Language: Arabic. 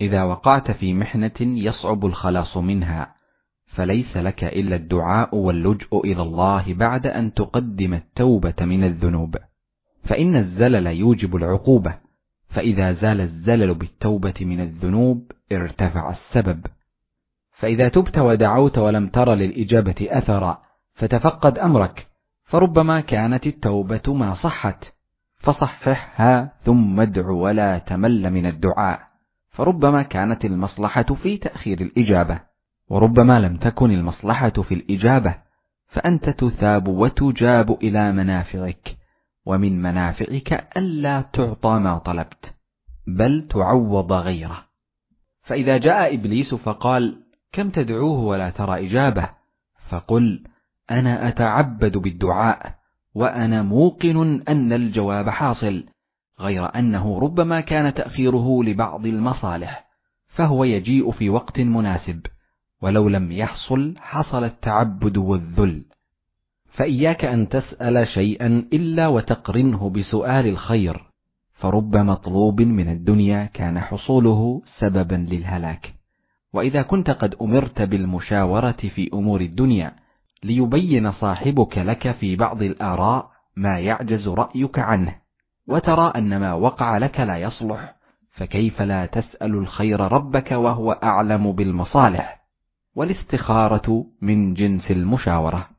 إذا وقعت في محنة يصعب الخلاص منها فليس لك إلا الدعاء واللجؤ إلى الله بعد أن تقدم التوبة من الذنوب. فإن الزلل يوجب العقوبة فإذا زال الزلل بالتوبة من الذنوب ارتفع السبب. فإذا تبت ودعوت ولم تر للإجابة أثرا فتفقد أمرك فربما كانت التوبة ما صحت فصححها ثم ادع ولا تمل من الدعاء. فربما كانت المصلحة في تأخير الإجابة وربما لم تكن المصلحة في الإجابة فأنت تثاب وتجاب إلى منافعك ومن منافعك ألا تعطى ما طلبت بل تعوض غيره. فإذا جاء إبليس فقال كم تدعوه ولا ترى إجابة؟ فقل أنا أتعبد بالدعاء وأنا موقن أن الجواب حاصل. غير أنه ربما كان تأخيره لبعض المصالح فهو يجيء في وقت مناسب ولو لم يحصل حصل التعبد والذل. فإياك أن تسأل شيئا إلا وتقرنه بسؤال الخير فرب مطلوب من الدنيا كان حصوله سببا للهلاك. وإذا كنت قد أمرت بالمشاورة في أمور الدنيا ليبين صاحبك لك في بعض الآراء ما يعجز رأيك عنه. وترى أن ما وقع لك لا يصلح فكيف لا تسأل الخير ربك وهو أعلم بالمصالح؟ والاستخارة من جنس المشاورة.